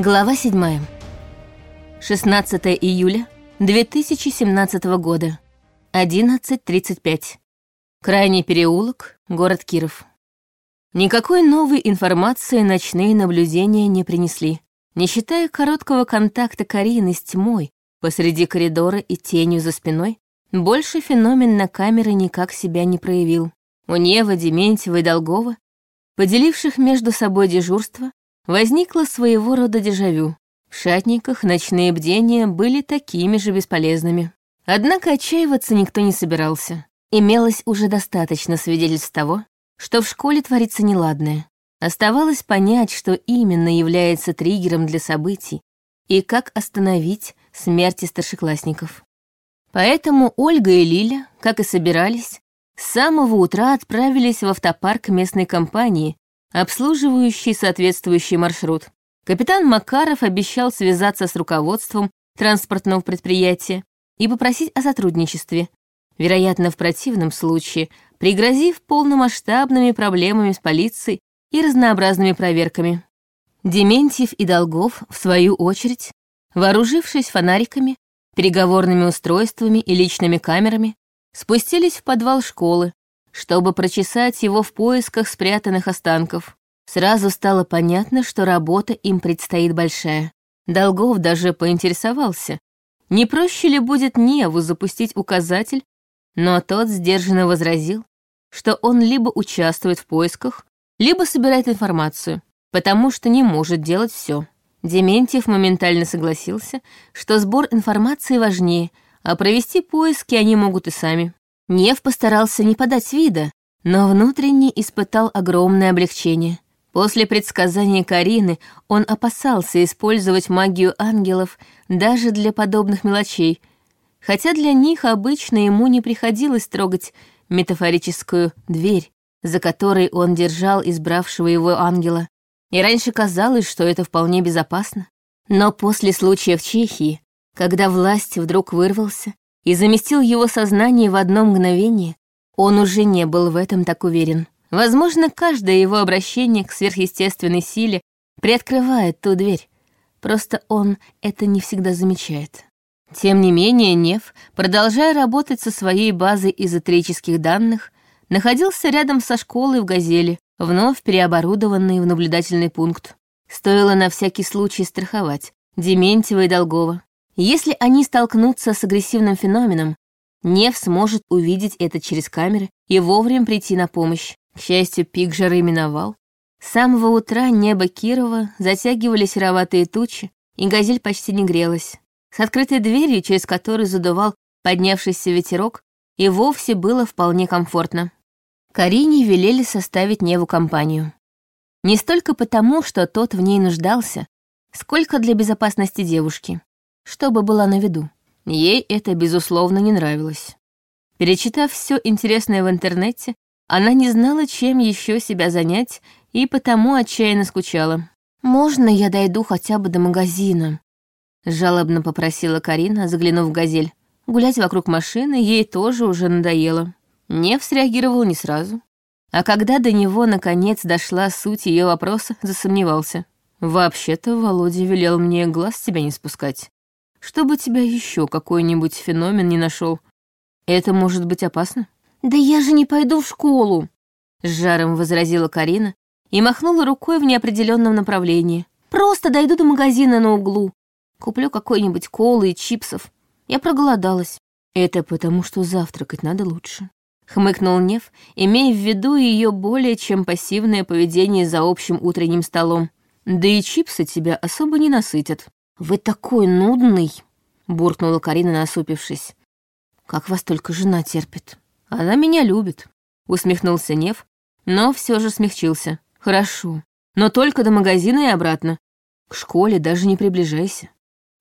Глава 7. 16 июля 2017 года. 11.35. Крайний переулок, город Киров. Никакой новой информации ночные наблюдения не принесли, не считая короткого контакта Карины с тьмой посреди коридора и тенью за спиной, больше феномен на камеры никак себя не проявил. У Нева, Дементьева и Долгова, поделивших между собой дежурство, возникло своего рода дежавю. В шатниках ночные бдения были такими же бесполезными. Однако отчаиваться никто не собирался. Имелось уже достаточно свидетельств того, что в школе творится неладное. Оставалось понять, что именно является триггером для событий и как остановить смерти старшеклассников. Поэтому Ольга и Лиля, как и собирались, с самого утра отправились в автопарк местной компании, обслуживающий соответствующий маршрут. Капитан Макаров обещал связаться с руководством транспортного предприятия и попросить о сотрудничестве, вероятно, в противном случае, пригрозив полномасштабными проблемами с полицией и разнообразными проверками. Дементьев и Долгов, в свою очередь, вооружившись фонариками, переговорными устройствами и личными камерами, спустились в подвал школы, чтобы прочесать его в поисках спрятанных останков. Сразу стало понятно, что работа им предстоит большая. Долгов даже поинтересовался, не проще ли будет Неву запустить указатель, но тот сдержанно возразил, что он либо участвует в поисках, либо собирает информацию, потому что не может делать все. Дементьев моментально согласился, что сбор информации важнее, а провести поиски они могут и сами. Нев постарался не подать вида, но внутренне испытал огромное облегчение. После предсказания Карины он опасался использовать магию ангелов даже для подобных мелочей, хотя для них обычно ему не приходилось трогать метафорическую дверь, за которой он держал избравшего его ангела. И раньше казалось, что это вполне безопасно. Но после случая в Чехии, когда власть вдруг вырвался и заместил его сознание в одно мгновение, он уже не был в этом так уверен. Возможно, каждое его обращение к сверхъестественной силе приоткрывает ту дверь, просто он это не всегда замечает. Тем не менее, Нев, продолжая работать со своей базой эзотерических данных, находился рядом со школой в «Газели», вновь переоборудованный в наблюдательный пункт. Стоило на всякий случай страховать Дементьева и Долгова. Если они столкнутся с агрессивным феноменом, Нев сможет увидеть это через камеры и вовремя прийти на помощь. К счастью, пик жары миновал. С самого утра небо Кирова затягивали сероватые тучи, и газель почти не грелась. С открытой дверью, через которую задувал поднявшийся ветерок, и вовсе было вполне комфортно. Карине велели составить Неву компанию. Не столько потому, что тот в ней нуждался, сколько для безопасности девушки чтобы была на виду. Ей это, безусловно, не нравилось. Перечитав все интересное в интернете, она не знала, чем еще себя занять, и потому отчаянно скучала. «Можно я дойду хотя бы до магазина?» Жалобно попросила Карина, заглянув в «Газель». Гулять вокруг машины ей тоже уже надоело. Нев среагировал не сразу. А когда до него, наконец, дошла суть ее вопроса, засомневался. «Вообще-то Володя велел мне глаз с тебя не спускать чтобы тебя еще какой-нибудь феномен не нашел. Это может быть опасно. Да я же не пойду в школу, с жаром возразила Карина и махнула рукой в неопределенном направлении. Просто дойду до магазина на углу. Куплю какой-нибудь колы и чипсов. Я проголодалась. Это потому, что завтракать надо лучше. Хмыкнул Нев, имея в виду ее более чем пассивное поведение за общим утренним столом. Да и чипсы тебя особо не насытят. «Вы такой нудный!» — буркнула Карина, насупившись. «Как вас только жена терпит!» «Она меня любит», — усмехнулся Нев, но все же смягчился. «Хорошо, но только до магазина и обратно. К школе даже не приближайся.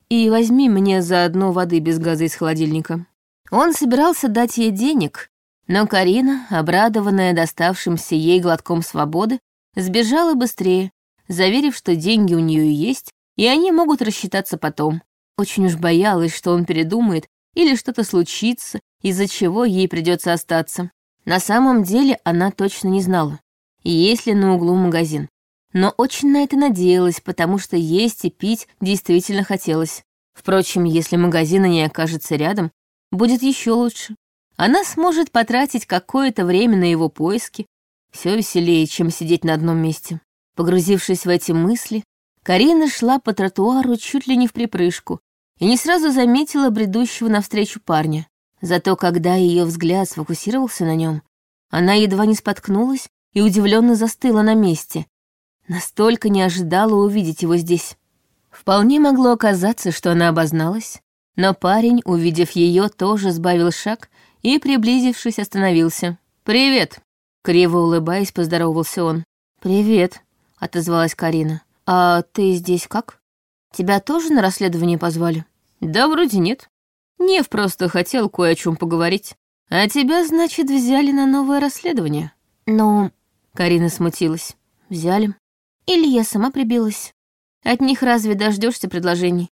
И возьми мне заодно воды без газа из холодильника». Он собирался дать ей денег, но Карина, обрадованная доставшимся ей глотком свободы, сбежала быстрее, заверив, что деньги у нее есть, и они могут рассчитаться потом. Очень уж боялась, что он передумает или что-то случится, из-за чего ей придется остаться. На самом деле она точно не знала, есть ли на углу магазин. но очень на это надеялась, потому что есть и пить действительно хотелось. Впрочем, если магазина не окажется рядом, будет еще лучше. Она сможет потратить какое-то время на его поиски. Все веселее, чем сидеть на одном месте. Погрузившись в эти мысли, Карина шла по тротуару чуть ли не в припрыжку и не сразу заметила бредущего навстречу парня. Зато когда ее взгляд сфокусировался на нем, она едва не споткнулась и удивленно застыла на месте. Настолько не ожидала увидеть его здесь. Вполне могло оказаться, что она обозналась, но парень, увидев ее, тоже сбавил шаг и, приблизившись, остановился. «Привет!» — криво улыбаясь, поздоровался он. «Привет!» — отозвалась Карина. «А ты здесь как? Тебя тоже на расследование позвали?» «Да вроде нет. Нев просто хотел кое о чем поговорить. А тебя, значит, взяли на новое расследование?» «Ну...» — Карина смутилась. «Взяли. Или я сама прибилась. От них разве дождешься предложений?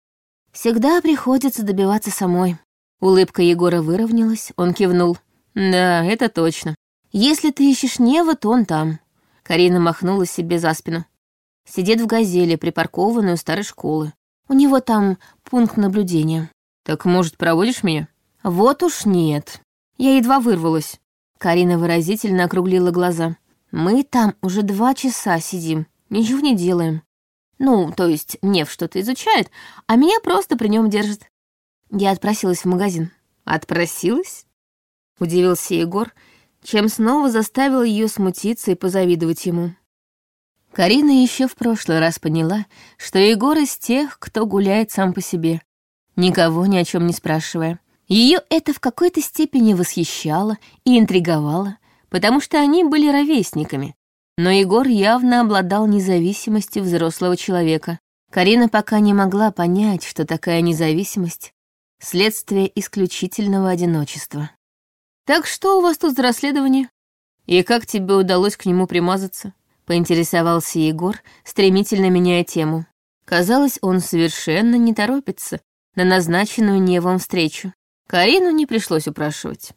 Всегда приходится добиваться самой». Улыбка Егора выровнялась, он кивнул. «Да, это точно. Если ты ищешь Нева, то он там». Карина махнула себе за спину. Сидит в «Газели», припаркованной у старой школы. У него там пункт наблюдения. «Так, может, проводишь меня?» «Вот уж нет». Я едва вырвалась. Карина выразительно округлила глаза. «Мы там уже два часа сидим, ничего не делаем. Ну, то есть Нев что-то изучает, а меня просто при нем держит. Я отпросилась в магазин». «Отпросилась?» Удивился Егор, чем снова заставил ее смутиться и позавидовать ему. Карина еще в прошлый раз поняла, что Егор из тех, кто гуляет сам по себе, никого ни о чем не спрашивая. Ее это в какой-то степени восхищало и интриговало, потому что они были ровесниками. Но Егор явно обладал независимостью взрослого человека. Карина пока не могла понять, что такая независимость — следствие исключительного одиночества. «Так что у вас тут за расследование? И как тебе удалось к нему примазаться?» — поинтересовался Егор, стремительно меняя тему. Казалось, он совершенно не торопится на назначенную Невом встречу. Карину не пришлось упрашивать.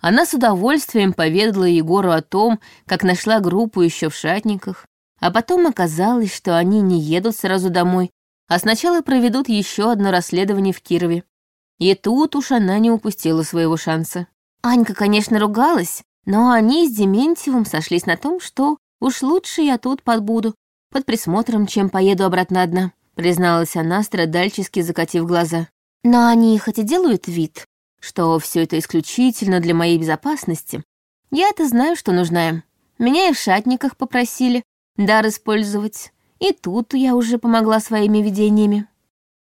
Она с удовольствием поведала Егору о том, как нашла группу еще в шатниках, а потом оказалось, что они не едут сразу домой, а сначала проведут еще одно расследование в Кирове. И тут уж она не упустила своего шанса. Анька, конечно, ругалась, но они с Дементьевым сошлись на том, что Уж лучше я тут подбуду, под присмотром, чем поеду обратно одна», призналась она, страдальчески закатив глаза. «Но они хоть и делают вид, что все это исключительно для моей безопасности, я-то знаю, что нужна им. Меня и в шатниках попросили дар использовать, и тут я уже помогла своими видениями».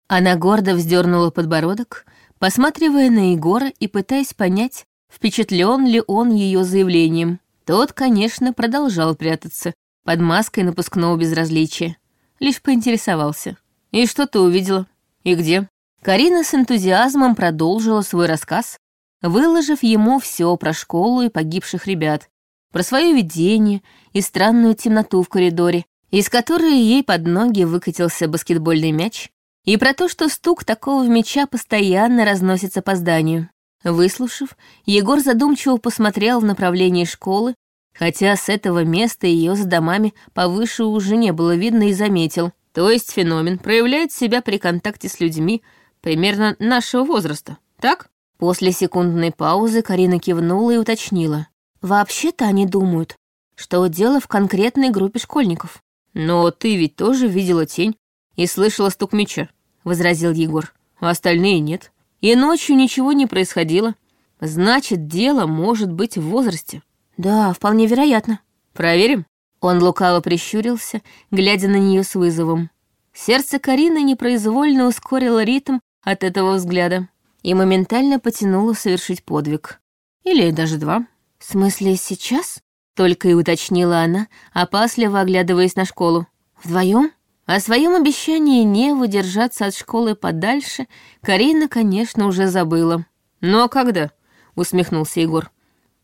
Она гордо вздернула подбородок, посматривая на Егора и пытаясь понять, впечатлен ли он ее заявлением. Тот, конечно, продолжал прятаться под маской напускного безразличия. Лишь поинтересовался. «И что ты увидела? И где?» Карина с энтузиазмом продолжила свой рассказ, выложив ему все про школу и погибших ребят, про свое видение и странную темноту в коридоре, из которой ей под ноги выкатился баскетбольный мяч, и про то, что стук такого мяча постоянно разносится по зданию. Выслушав, Егор задумчиво посмотрел в направлении школы, хотя с этого места ее за домами повыше уже не было видно и заметил. То есть феномен проявляет себя при контакте с людьми примерно нашего возраста, так? После секундной паузы Карина кивнула и уточнила. «Вообще-то они думают, что дело в конкретной группе школьников». «Но ты ведь тоже видела тень и слышала стук меча», — возразил Егор. «А остальные нет». И ночью ничего не происходило. Значит, дело может быть в возрасте. Да, вполне вероятно. Проверим. Он лукаво прищурился, глядя на нее с вызовом. Сердце Карины непроизвольно ускорило ритм от этого взгляда и моментально потянуло совершить подвиг. Или даже два. В смысле, сейчас? Только и уточнила она, опасливо оглядываясь на школу. Вдвоем? О своем обещании не выдержаться от школы подальше Карина, конечно, уже забыла. «Ну а когда?» — усмехнулся Егор.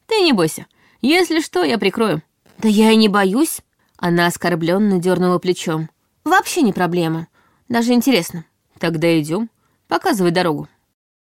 «Ты не бойся. Если что, я прикрою». «Да я и не боюсь». Она оскорбленно дернула плечом. «Вообще не проблема. Даже интересно». «Тогда идем. Показывай дорогу».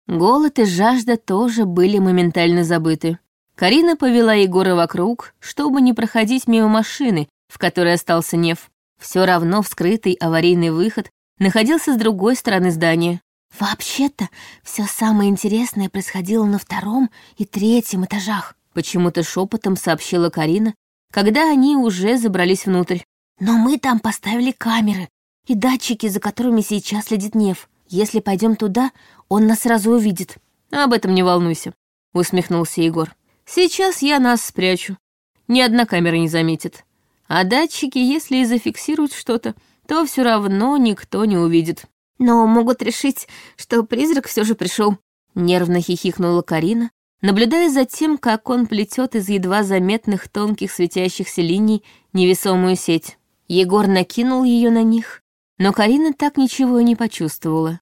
Голод и жажда тоже были моментально забыты. Карина повела Егора вокруг, чтобы не проходить мимо машины, в которой остался Нев. Все равно вскрытый аварийный выход находился с другой стороны здания. «Вообще-то, все самое интересное происходило на втором и третьем этажах», почему-то шепотом сообщила Карина, когда они уже забрались внутрь. «Но мы там поставили камеры и датчики, за которыми сейчас следит Нев. Если пойдем туда, он нас сразу увидит». «Об этом не волнуйся», — усмехнулся Егор. «Сейчас я нас спрячу. Ни одна камера не заметит. А датчики, если и зафиксируют что-то, то все равно никто не увидит». «Но могут решить, что призрак все же пришел. нервно хихикнула Карина, наблюдая за тем, как он плетет из едва заметных тонких светящихся линий невесомую сеть. Егор накинул ее на них, но Карина так ничего и не почувствовала.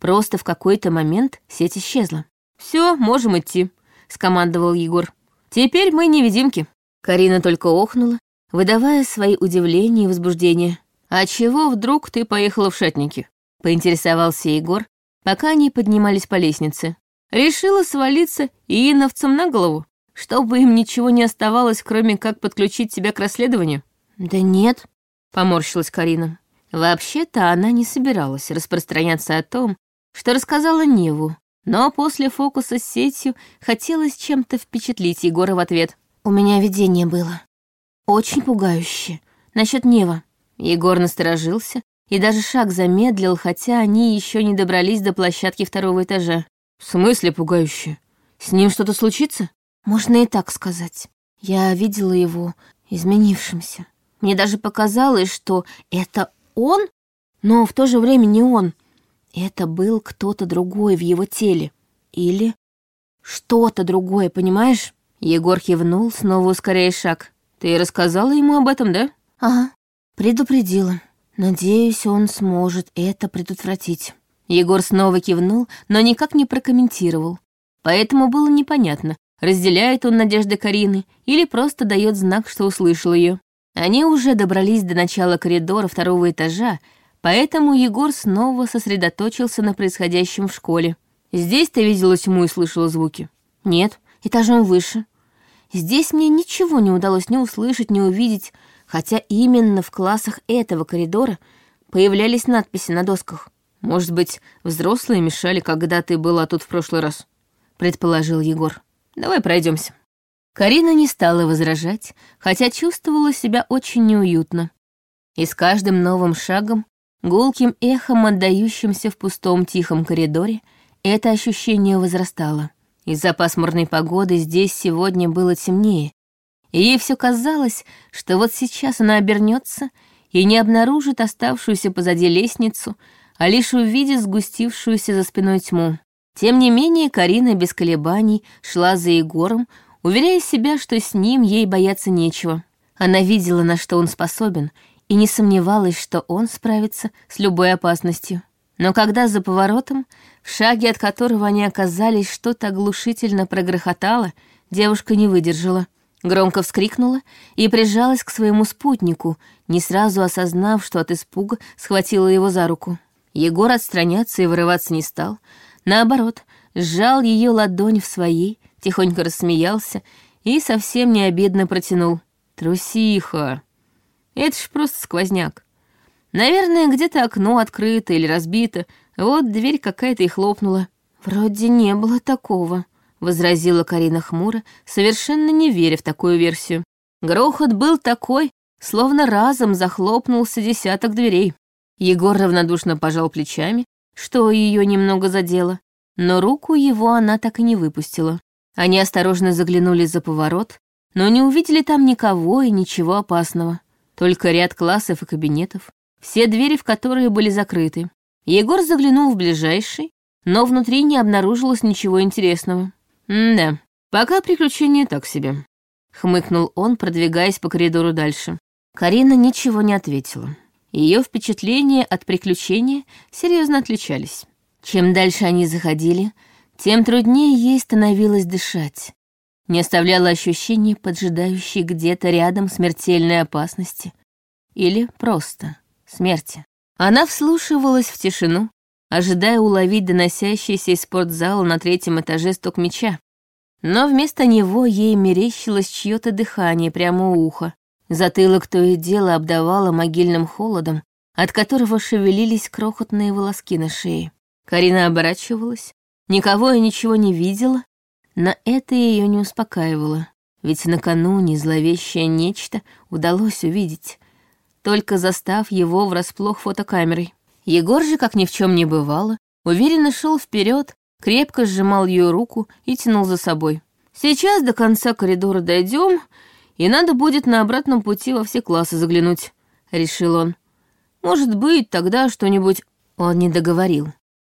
Просто в какой-то момент сеть исчезла. Все, можем идти», — скомандовал Егор. «Теперь мы невидимки». Карина только охнула, выдавая свои удивления и возбуждение. «А чего вдруг ты поехала в шатники?» — поинтересовался Егор, пока они поднимались по лестнице. Решила свалиться ииновцам на голову, чтобы им ничего не оставалось, кроме как подключить тебя к расследованию? Да нет, поморщилась Карина. Вообще-то она не собиралась распространяться о том, что рассказала Неву, но после фокуса с сетью хотелось чем-то впечатлить Егора в ответ. «У меня видение было. Очень пугающее. Насчет Нева». Егор насторожился и даже шаг замедлил, хотя они еще не добрались до площадки второго этажа. «В смысле пугающе? С ним что-то случится?» «Можно и так сказать. Я видела его изменившимся. Мне даже показалось, что это он, но в то же время не он. Это был кто-то другой в его теле. Или что-то другое, понимаешь?» Егор кивнул, снова ускоряя шаг. «Ты рассказала ему об этом, да?» «Ага, предупредила. Надеюсь, он сможет это предотвратить». Егор снова кивнул, но никак не прокомментировал. Поэтому было непонятно, разделяет он надежды Карины или просто дает знак, что услышал ее. Они уже добрались до начала коридора второго этажа, поэтому Егор снова сосредоточился на происходящем в школе. «Здесь ты видела тьму и слышала звуки?» «Нет, этажом выше. Здесь мне ничего не удалось ни услышать, ни увидеть, хотя именно в классах этого коридора появлялись надписи на досках. Может быть, взрослые мешали, когда ты была тут в прошлый раз?» — предположил Егор. «Давай пройдемся. Карина не стала возражать, хотя чувствовала себя очень неуютно. И с каждым новым шагом, гулким эхом, отдающимся в пустом тихом коридоре, это ощущение возрастало. Из-за пасмурной погоды здесь сегодня было темнее, и ей все казалось, что вот сейчас она обернется и не обнаружит оставшуюся позади лестницу, а лишь увидит сгустившуюся за спиной тьму. Тем не менее, Карина без колебаний шла за Егором, уверяя себя, что с ним ей бояться нечего. Она видела, на что он способен, и не сомневалась, что он справится с любой опасностью. Но когда за поворотом, в шаге от которого они оказались, что-то оглушительно прогрохотало, девушка не выдержала. Громко вскрикнула и прижалась к своему спутнику, не сразу осознав, что от испуга схватила его за руку. Егор отстраняться и вырываться не стал. Наоборот, сжал ее ладонь в своей, тихонько рассмеялся и совсем не обидно протянул. «Трусиха! Это ж просто сквозняк. Наверное, где-то окно открыто или разбито, вот дверь какая-то и хлопнула». «Вроде не было такого», — возразила Карина хмуро, совершенно не веря в такую версию. Грохот был такой, словно разом захлопнулся десяток дверей. Егор равнодушно пожал плечами, что ее немного задело, но руку его она так и не выпустила. Они осторожно заглянули за поворот, но не увидели там никого и ничего опасного. Только ряд классов и кабинетов, все двери в которые были закрыты. Егор заглянул в ближайший, но внутри не обнаружилось ничего интересного. «Да, пока приключение так себе», — хмыкнул он, продвигаясь по коридору дальше. Карина ничего не ответила. Ее впечатления от приключения серьезно отличались. Чем дальше они заходили, тем труднее ей становилось дышать. Не оставляло ощущения поджидающей где-то рядом смертельной опасности. Или просто смерти. Она вслушивалась в тишину, ожидая уловить доносящийся из спортзала на третьем этаже стук мяча. Но вместо него ей мерещилось чье-то дыхание прямо у уха. Затылок то и дело обдавало могильным холодом, от которого шевелились крохотные волоски на шее. Карина оборачивалась, никого и ничего не видела, но это ее не успокаивало, ведь накануне зловещее нечто удалось увидеть, только застав его врасплох фотокамерой. Егор же, как ни в чем не бывало, уверенно шел вперед, крепко сжимал ее руку и тянул за собой. «Сейчас до конца коридора дойдем, и надо будет на обратном пути во все классы заглянуть», — решил он. «Может быть, тогда что-нибудь...» Он не договорил,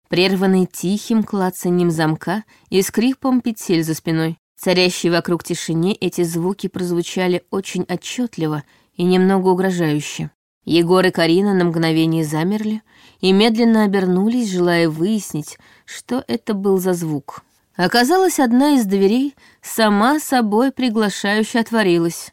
прерванный тихим клацанием замка и скрипом петель за спиной. Царящей вокруг тишине эти звуки прозвучали очень отчетливо и немного угрожающе. Егор и Карина на мгновение замерли и медленно обернулись, желая выяснить, что это был за звук. Оказалось, одна из дверей сама собой приглашающе отворилась.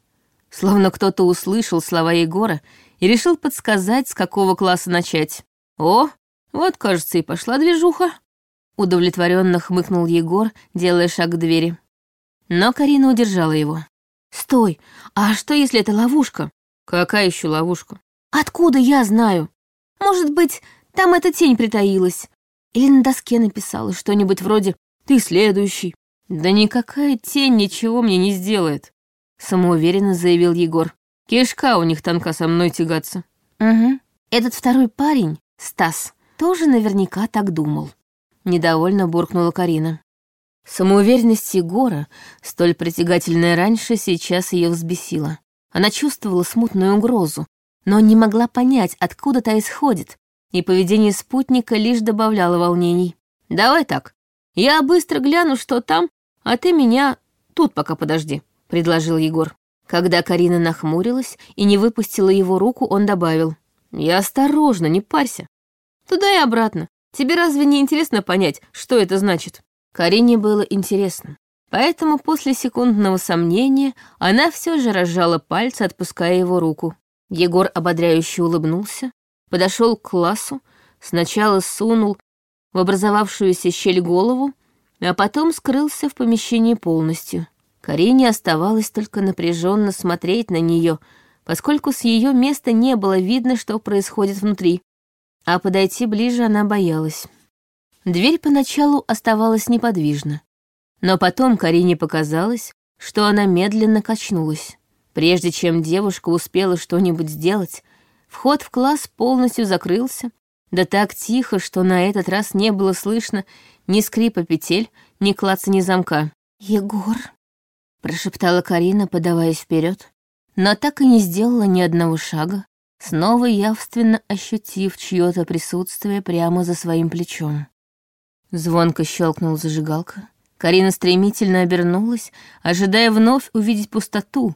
Словно кто-то услышал слова Егора и решил подсказать, с какого класса начать. «О, вот, кажется, и пошла движуха», — удовлетворенно хмыкнул Егор, делая шаг к двери. Но Карина удержала его. «Стой, а что, если это ловушка?» «Какая еще ловушка?» Откуда я знаю? Может быть, там эта тень притаилась. Или на доске написала что-нибудь вроде «ты следующий». Да никакая тень ничего мне не сделает, самоуверенно заявил Егор. Кишка у них танка со мной тягаться. Угу. Этот второй парень, Стас, тоже наверняка так думал. Недовольно буркнула Карина. Самоуверенность Егора, столь притягательная раньше, сейчас ее взбесила. Она чувствовала смутную угрозу, но не могла понять, откуда та исходит, и поведение спутника лишь добавляло волнений. «Давай так, я быстро гляну, что там, а ты меня тут пока подожди», — предложил Егор. Когда Карина нахмурилась и не выпустила его руку, он добавил. «Я осторожно, не парься. Туда и обратно. Тебе разве не интересно понять, что это значит?» Карине было интересно. Поэтому после секундного сомнения она все же разжала пальцы, отпуская его руку. Егор ободряюще улыбнулся, подошел к классу, сначала сунул в образовавшуюся щель голову, а потом скрылся в помещении полностью. Карине оставалось только напряженно смотреть на нее, поскольку с ее места не было видно, что происходит внутри, а подойти ближе она боялась. Дверь поначалу оставалась неподвижна, но потом Карине показалось, что она медленно качнулась. Прежде чем девушка успела что-нибудь сделать, вход в класс полностью закрылся, да так тихо, что на этот раз не было слышно ни скрипа петель, ни клацания замка. «Егор», — прошептала Карина, подаваясь вперед, но так и не сделала ни одного шага, снова явственно ощутив чье-то присутствие прямо за своим плечом. Звонко щелкнул зажигалка. Карина стремительно обернулась, ожидая вновь увидеть пустоту,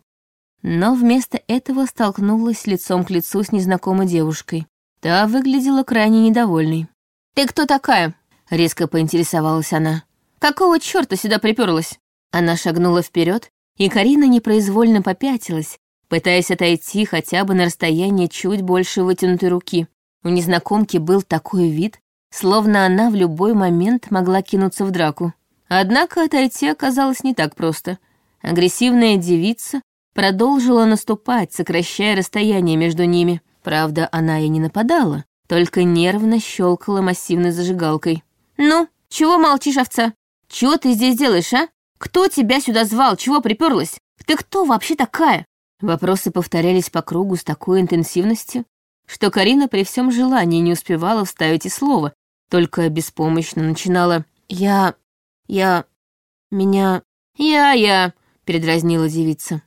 но вместо этого столкнулась лицом к лицу с незнакомой девушкой. Та выглядела крайне недовольной. «Ты кто такая?» — резко поинтересовалась она. «Какого чёрта сюда приперлась?» Она шагнула вперед, и Карина непроизвольно попятилась, пытаясь отойти хотя бы на расстояние чуть больше вытянутой руки. У незнакомки был такой вид, словно она в любой момент могла кинуться в драку. Однако отойти оказалось не так просто. Агрессивная девица продолжила наступать, сокращая расстояние между ними. Правда, она и не нападала, только нервно щелкала массивной зажигалкой. «Ну, чего молчишь, овца? Чего ты здесь делаешь, а? Кто тебя сюда звал? Чего приперлась? Ты кто вообще такая?» Вопросы повторялись по кругу с такой интенсивностью, что Карина при всем желании не успевала вставить и слово, только беспомощно начинала «Я... я... меня...» «Я-я», — передразнила девица.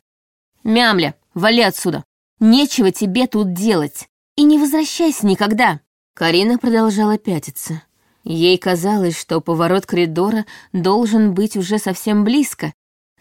«Мямля, вали отсюда! Нечего тебе тут делать! И не возвращайся никогда!» Карина продолжала пятиться. Ей казалось, что поворот коридора должен быть уже совсем близко,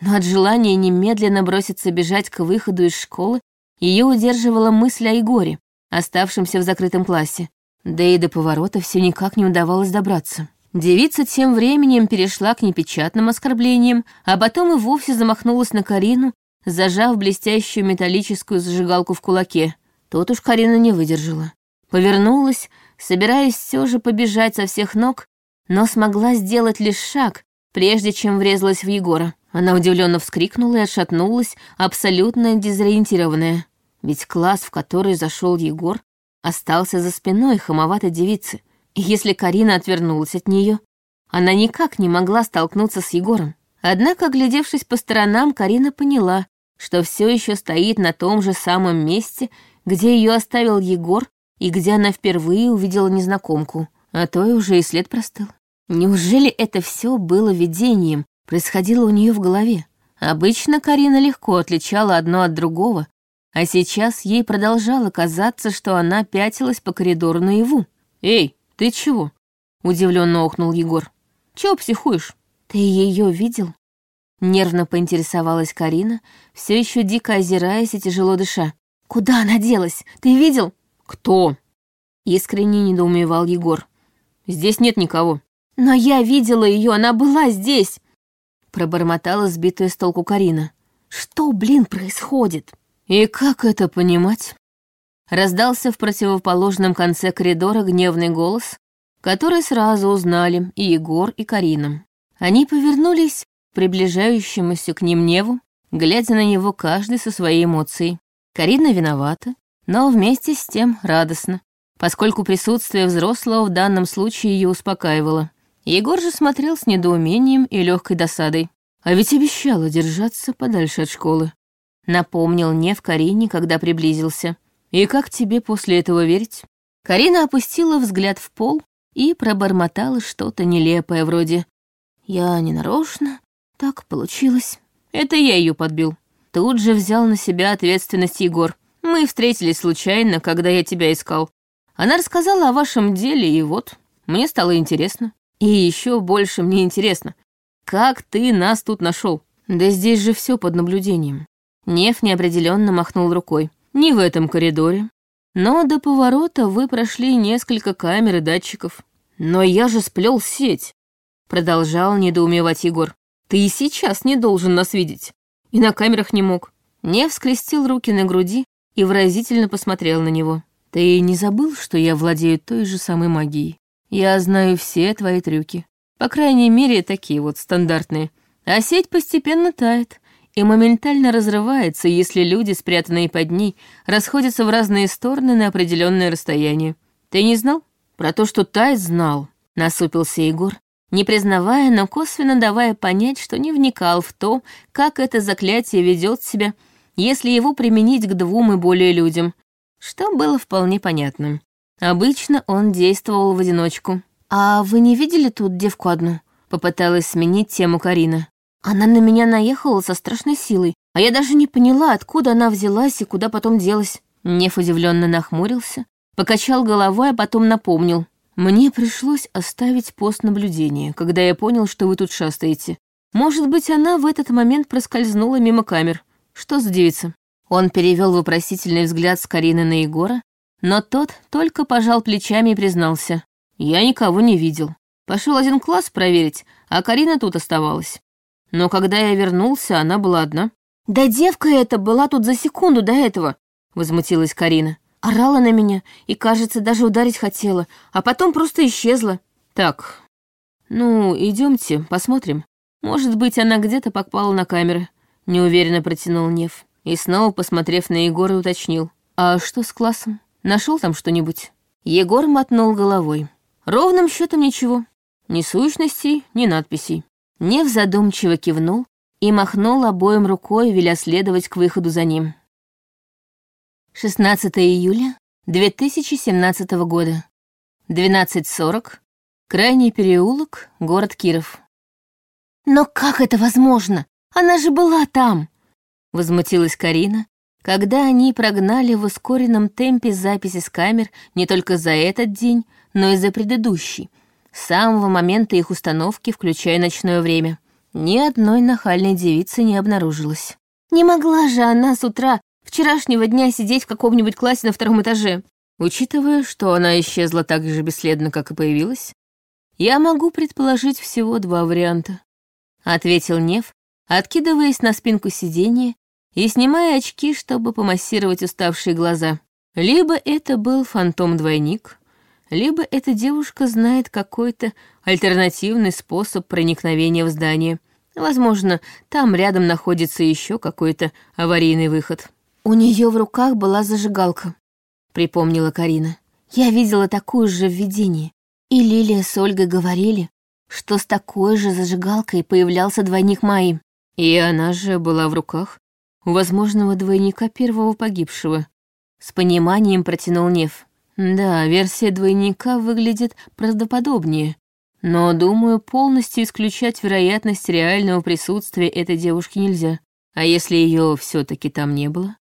но от желания немедленно броситься бежать к выходу из школы ее удерживала мысль о Егоре, оставшемся в закрытом классе. Да и до поворота все никак не удавалось добраться. Девица тем временем перешла к непечатным оскорблениям, а потом и вовсе замахнулась на Карину зажав блестящую металлическую зажигалку в кулаке. Тут уж Карина не выдержала. Повернулась, собираясь все же побежать со всех ног, но смогла сделать лишь шаг, прежде чем врезалась в Егора. Она удивленно вскрикнула и отшатнулась, абсолютно дезориентированная. Ведь класс, в который зашел Егор, остался за спиной хамоватой девицы. И если Карина отвернулась от нее, она никак не могла столкнуться с Егором. Однако, глядевшись по сторонам, Карина поняла, что все еще стоит на том же самом месте, где ее оставил Егор и где она впервые увидела незнакомку, а то и уже и след простыл. Неужели это все было видением, происходило у нее в голове? Обычно Карина легко отличала одно от другого, а сейчас ей продолжало казаться, что она пятилась по коридору наяву. «Эй, ты чего?» — удивленно охнул Егор. «Чего психуешь?» «Ты ее видел?» Нервно поинтересовалась Карина, все еще дико озираясь и тяжело дыша. «Куда она делась? Ты видел?» «Кто?» Искренне недоумевал Егор. «Здесь нет никого». «Но я видела ее, она была здесь!» Пробормотала сбитая с толку Карина. «Что, блин, происходит?» «И как это понимать?» Раздался в противоположном конце коридора гневный голос, который сразу узнали и Егор, и Карина. Они повернулись к приближающемуся к ним Неву, глядя на него каждый со своей эмоцией. Карина виновата, но вместе с тем радостно, поскольку присутствие взрослого в данном случае ее успокаивало. Егор же смотрел с недоумением и легкой досадой. А ведь обещала держаться подальше от школы. Напомнил не в Карине, когда приблизился. И как тебе после этого верить? Карина опустила взгляд в пол и пробормотала что-то нелепое вроде «Я не нарочно, так получилось». Это я ее подбил. Тут же взял на себя ответственность Егор. Мы встретились случайно, когда я тебя искал. Она рассказала о вашем деле, и вот, мне стало интересно. И еще больше мне интересно, как ты нас тут нашел? Да здесь же все под наблюдением. Нев неопределенно махнул рукой. Не в этом коридоре. Но до поворота вы прошли несколько камер и датчиков. Но я же сплел сеть. Продолжал недоумевать Егор. Ты и сейчас не должен нас видеть. И на камерах не мог. Нев скрестил руки на груди и выразительно посмотрел на него. Ты не забыл, что я владею той же самой магией? Я знаю все твои трюки. По крайней мере, такие вот стандартные. А сеть постепенно тает и моментально разрывается, если люди, спрятанные под ней, расходятся в разные стороны на определенное расстояние. Ты не знал? Про то, что тает, знал. Насупился Егор, не признавая, но косвенно давая понять, что не вникал в то, как это заклятие ведет себя, если его применить к двум и более людям, что было вполне понятным. Обычно он действовал в одиночку. «А вы не видели тут девку одну?» Попыталась сменить тему Карина. «Она на меня наехала со страшной силой, а я даже не поняла, откуда она взялась и куда потом делась». Неф удивленно нахмурился, покачал головой, а потом напомнил. «Мне пришлось оставить пост наблюдения, когда я понял, что вы тут шастаете. Может быть, она в этот момент проскользнула мимо камер. Что за девица?» Он перевел вопросительный взгляд с Карины на Егора, но тот только пожал плечами и признался. «Я никого не видел. Пошел один класс проверить, а Карина тут оставалась. Но когда я вернулся, она была одна». «Да девка эта была тут за секунду до этого», — возмутилась Карина. Орала на меня и, кажется, даже ударить хотела, а потом просто исчезла. «Так, ну, идемте, посмотрим. Может быть, она где-то попала на камеры», — неуверенно протянул Нев. И снова, посмотрев на Егора, уточнил. «А что с классом?» Нашел там что-нибудь?» Егор мотнул головой. «Ровным счетом ничего. Ни сущностей, ни надписей». Нев задумчиво кивнул и махнул обоим рукой, веля следовать к выходу за ним. 16 июля 2017 года. 12.40. Крайний переулок, город Киров. «Но как это возможно? Она же была там!» Возмутилась Карина, когда они прогнали в ускоренном темпе записи с камер не только за этот день, но и за предыдущий, с самого момента их установки, включая ночное время. Ни одной нахальной девицы не обнаружилось. Не могла же она с утра вчерашнего дня сидеть в каком-нибудь классе на втором этаже. Учитывая, что она исчезла так же бесследно, как и появилась, я могу предположить всего два варианта. Ответил Нев, откидываясь на спинку сиденья и снимая очки, чтобы помассировать уставшие глаза. Либо это был фантом-двойник, либо эта девушка знает какой-то альтернативный способ проникновения в здание. Возможно, там рядом находится еще какой-то аварийный выход. У нее в руках была зажигалка, припомнила Карина. Я видела такую же в видении. И Лилия с Ольгой говорили, что с такой же зажигалкой появлялся двойник Майи. И она же была в руках у возможного двойника первого погибшего. С пониманием протянул Нев. Да, версия двойника выглядит правдоподобнее, но, думаю, полностью исключать вероятность реального присутствия этой девушки нельзя. А если ее все таки там не было,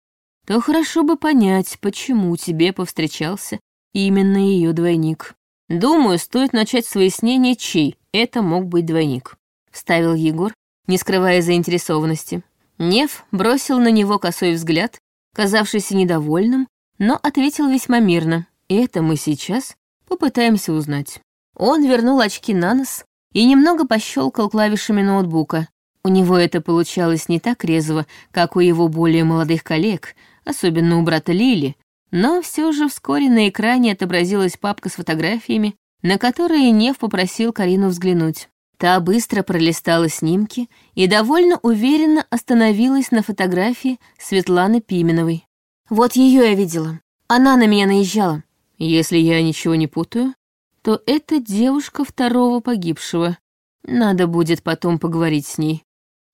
то хорошо бы понять, почему тебе повстречался именно ее двойник. Думаю, стоит начать с выяснения, чей это мог быть двойник. Вставил Егор, не скрывая заинтересованности. Нев бросил на него косой взгляд, казавшийся недовольным, но ответил весьма мирно. Это мы сейчас попытаемся узнать. Он вернул очки на нос и немного пощелкал клавишами ноутбука. У него это получалось не так резво, как у его более молодых коллег, особенно у брата Лили, но все же вскоре на экране отобразилась папка с фотографиями, на которые Нев попросил Карину взглянуть. Та быстро пролистала снимки и довольно уверенно остановилась на фотографии Светланы Пименовой. «Вот ее я видела. Она на меня наезжала». «Если я ничего не путаю, то это девушка второго погибшего. Надо будет потом поговорить с ней.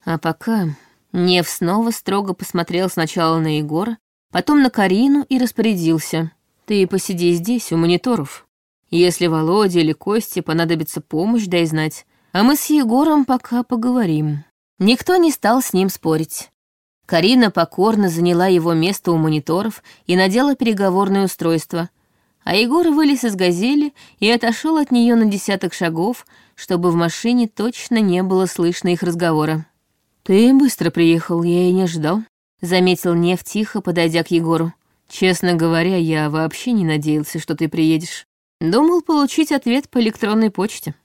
А пока Нев снова строго посмотрел сначала на Егора, потом на Карину и распорядился. «Ты посиди здесь, у мониторов. Если Володе или Косте понадобится помощь, дай знать. А мы с Егором пока поговорим». Никто не стал с ним спорить. Карина покорно заняла его место у мониторов и надела переговорное устройство, а Егор вылез из газели и отошел от нее на десяток шагов, чтобы в машине точно не было слышно их разговора. «Ты быстро приехал, я и не ждал», — заметил Нев тихо, подойдя к Егору. «Честно говоря, я вообще не надеялся, что ты приедешь. Думал получить ответ по электронной почте».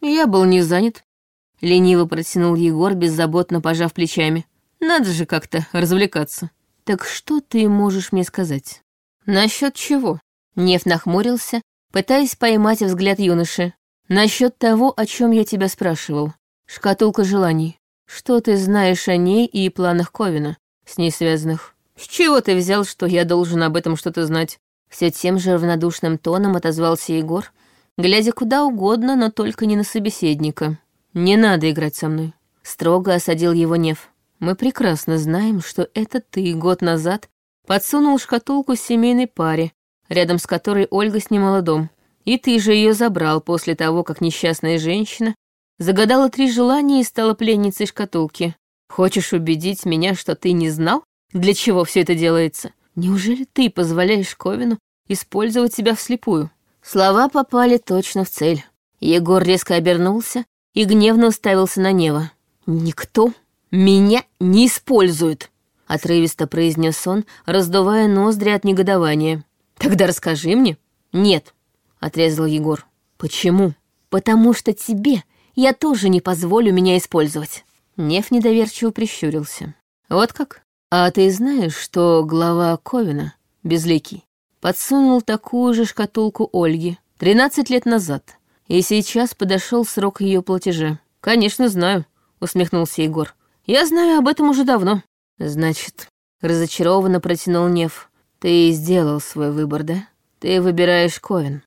«Я был не занят», — лениво протянул Егор, беззаботно пожав плечами. «Надо же как-то развлекаться». «Так что ты можешь мне сказать?» «Насчет чего?» Нев нахмурился, пытаясь поймать взгляд юноши. «Насчет того, о чем я тебя спрашивал. Шкатулка желаний. Что ты знаешь о ней и планах Ковина, с ней связанных? С чего ты взял, что я должен об этом что-то знать?» Все тем же равнодушным тоном отозвался Егор, глядя куда угодно, но только не на собеседника. «Не надо играть со мной», — строго осадил его Нев. «Мы прекрасно знаем, что это ты год назад подсунул шкатулку семейной паре, рядом с которой Ольга снимала дом. И ты же ее забрал после того, как несчастная женщина загадала три желания и стала пленницей шкатулки. Хочешь убедить меня, что ты не знал, для чего все это делается? Неужели ты позволяешь Ковину использовать себя вслепую?» Слова попали точно в цель. Егор резко обернулся и гневно уставился на Нева. «Никто меня не использует!» — отрывисто произнес он, раздувая ноздри от негодования. «Тогда расскажи мне». «Нет», — отрезал Егор. «Почему?» «Потому что тебе я тоже не позволю меня использовать». Нев недоверчиво прищурился. «Вот как? А ты знаешь, что глава Ковина, Безликий, подсунул такую же шкатулку Ольги 13 лет назад, и сейчас подошел срок ее платежа?» «Конечно, знаю», — усмехнулся Егор. «Я знаю об этом уже давно». «Значит», — разочарованно протянул Нев, «Ты сделал свой выбор, да? Ты выбираешь Ковен».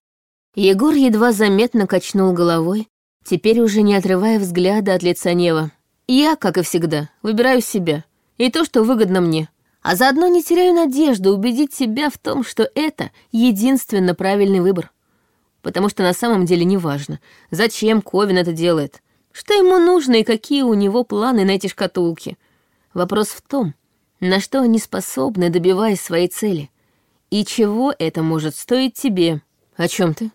Егор едва заметно качнул головой, теперь уже не отрывая взгляда от лица Нева. «Я, как и всегда, выбираю себя и то, что выгодно мне, а заодно не теряю надежды убедить себя в том, что это единственно правильный выбор. Потому что на самом деле не важно, зачем Ковин это делает, что ему нужно и какие у него планы на эти шкатулки. Вопрос в том, на что они способны, добиваясь своей цели. И чего это может стоить тебе? О чем ты?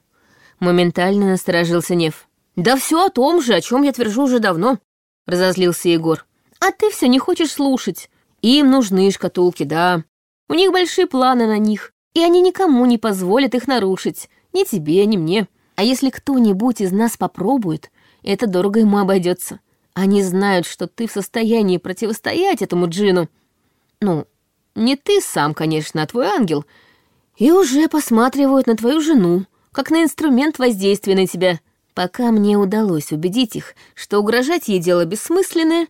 Моментально насторожился Нев. Да все о том же, о чем я твержу уже давно, разозлился Егор. А ты все не хочешь слушать. Им нужны шкатулки, да. У них большие планы на них, и они никому не позволят их нарушить. Ни тебе, ни мне. А если кто-нибудь из нас попробует, это дорого ему обойдется. Они знают, что ты в состоянии противостоять этому джину. Ну, не ты сам, конечно, а твой ангел. И уже посматривают на твою жену, как на инструмент воздействия на тебя. Пока мне удалось убедить их, что угрожать ей дело бессмысленное,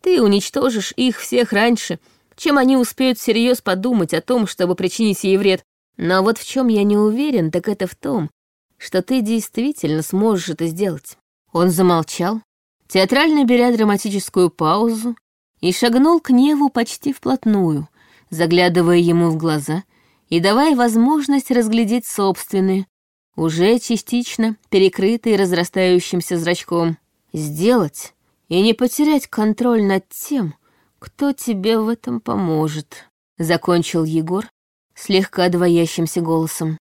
ты уничтожишь их всех раньше, чем они успеют всерьез подумать о том, чтобы причинить ей вред. Но вот в чем я не уверен, так это в том, что ты действительно сможешь это сделать. Он замолчал, театрально беря драматическую паузу, и шагнул к Неву почти вплотную, заглядывая ему в глаза и давая возможность разглядеть собственные, уже частично перекрытые разрастающимся зрачком. Сделать и не потерять контроль над тем, кто тебе в этом поможет, закончил Егор слегка двоящимся голосом.